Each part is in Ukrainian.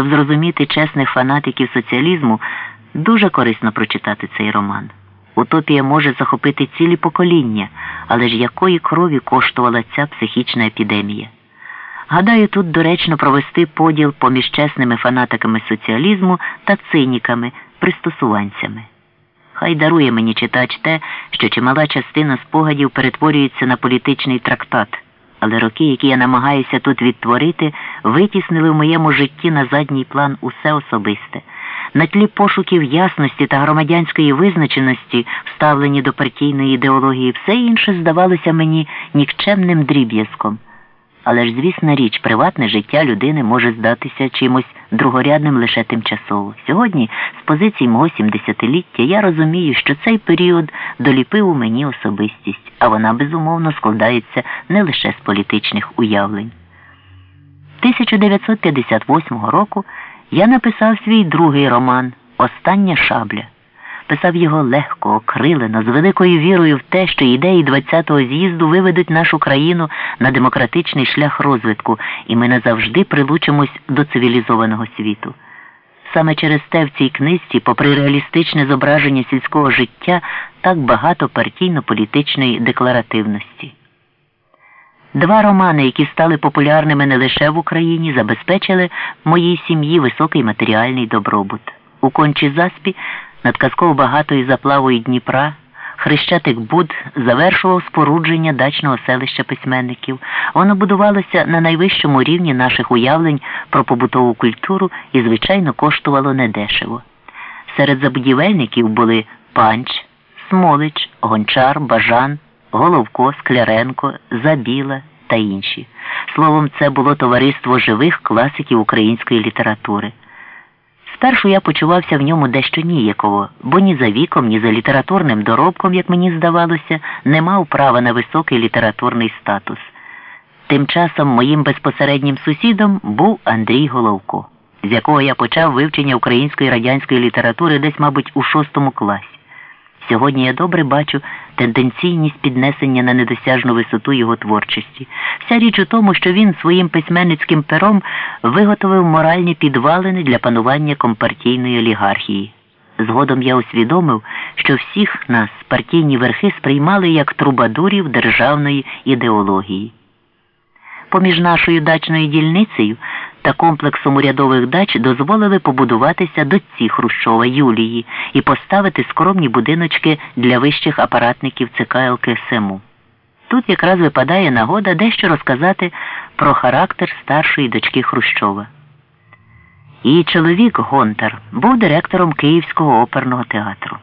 Щоб зрозуміти чесних фанатиків соціалізму, дуже корисно прочитати цей роман. Утопія може захопити цілі покоління, але ж якої крові коштувала ця психічна епідемія? Гадаю, тут доречно провести поділ поміж чесними фанатиками соціалізму та циніками, пристосуванцями. Хай дарує мені читач те, що чимала частина спогадів перетворюється на політичний трактат, але роки, які я намагаюся тут відтворити, витіснили в моєму житті на задній план усе особисте. На тлі пошуків ясності та громадянської визначеності, вставлені до партійної ідеології, все інше здавалося мені нікчемним дріб'язком. Але ж, звісна річ, приватне життя людини може здатися чимось другорядним лише тимчасово. Сьогодні, з позиції мого 70-ліття, я розумію, що цей період доліпив у мені особистість, а вона безумовно складається не лише з політичних уявлень. 1958 року я написав свій другий роман Остання шабля. Писав його легко, окрилено, з великою вірою в те, що ідеї 20-го з'їзду виведуть нашу країну на демократичний шлях розвитку, і ми назавжди прилучимось до цивілізованого світу. Саме через те в цій книзі, попри реалістичне зображення сільського життя, так багато партійно-політичної декларативності. Два романи, які стали популярними не лише в Україні, забезпечили моїй сім'ї високий матеріальний добробут. У кончі заспі над казково багатою заплавою Дніпра Хрещатик Буд завершував спорудження дачного селища письменників. Воно будувалося на найвищому рівні наших уявлень про побутову культуру і, звичайно, коштувало недешево. Серед забудівельників були Панч, Смолич, Гончар, Бажан, Головко, Скляренко, Забіла та інші. Словом, це було товариство живих класиків української літератури. Спершу я почувався в ньому дещо ніяково, бо ні за віком, ні за літературним доробком, як мені здавалося, не мав права на високий літературний статус. Тим часом моїм безпосереднім сусідом був Андрій Головко, з якого я почав вивчення української радянської літератури десь, мабуть, у шостому класі. Сьогодні я добре бачу тенденційність піднесення на недосяжну висоту його творчості. Вся річ у тому, що він своїм письменницьким пером виготовив моральні підвалини для панування компартійної олігархії. Згодом я усвідомив, що всіх нас партійні верхи сприймали як трубадурів державної ідеології. Поміж нашою дачною дільницею та комплексом урядових дач дозволили побудуватися дочці Хрущова Юлії і поставити скромні будиночки для вищих апаратників ЦК ЛКСМУ. Тут якраз випадає нагода дещо розказати про характер старшої дочки Хрущова. Її чоловік Гонтар був директором Київського оперного театру.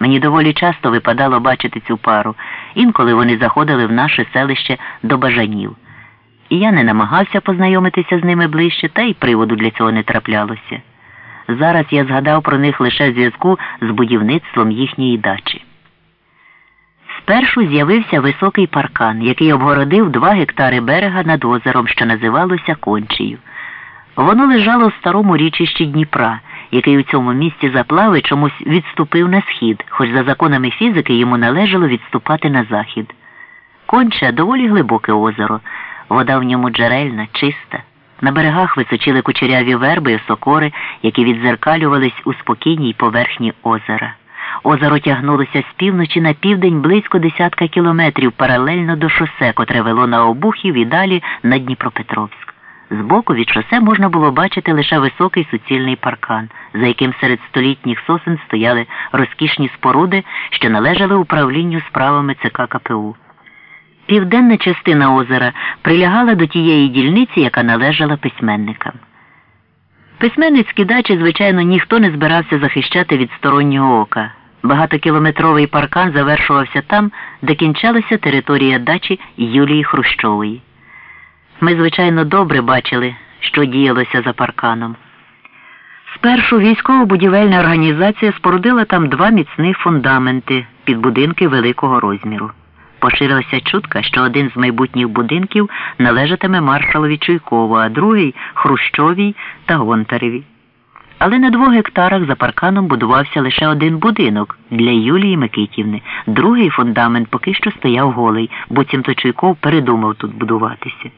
Мені доволі часто випадало бачити цю пару, інколи вони заходили в наше селище до бажанів і я не намагався познайомитися з ними ближче, та й приводу для цього не траплялося. Зараз я згадав про них лише в зв'язку з будівництвом їхньої дачі. Спершу з'явився високий паркан, який обгородив два гектари берега над озером, що називалося Кончею. Воно лежало в старому річищі Дніпра, який у цьому місці заплави чомусь відступив на схід, хоч за законами фізики йому належало відступати на захід. Конча доволі глибоке озеро. Вода в ньому джерельна, чиста. На берегах височили кучеряві верби і сокори, які відзеркалювались у спокійній поверхні озера. Озеро тягнулося з півночі на південь близько десятка кілометрів паралельно до шосе, котре вело на Обухів і далі на Дніпропетровськ. Збоку від шосе можна було бачити лише високий суцільний паркан, за яким серед столітніх сосен стояли розкішні споруди, що належали управлінню справами ЦК КПУ. Південна частина озера прилягала до тієї дільниці, яка належала письменникам. Письменницькі дачі, звичайно, ніхто не збирався захищати від стороннього ока. Багатокілометровий паркан завершувався там, де кінчалася територія дачі Юлії Хрущової. Ми, звичайно, добре бачили, що діялося за парканом. Спершу військово-будівельна організація спорудила там два міцних фундаменти під будинки великого розміру. Поширилася чутка, що один з майбутніх будинків належатиме маршалові Чуйкову, а другий Хрущовій та Гонтареві. Але на двох гектарах за парканом будувався лише один будинок для Юлії Микитівни. Другий фундамент поки що стояв голий, буцімто Чуйков передумав тут будуватися.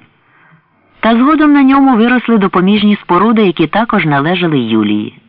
Та згодом на ньому виросли допоміжні споруди, які також належали Юлії.